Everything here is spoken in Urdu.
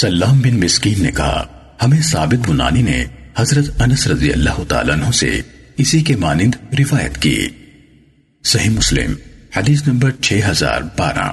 سلام بن مسکین نے کہا، ہمیں ثابت بنانی نے حضرت انس رضی اللہ تعالیٰ عنہ سے اسی کے مانند روایت کی۔ صحیح مسلم، حدیث نمبر 6012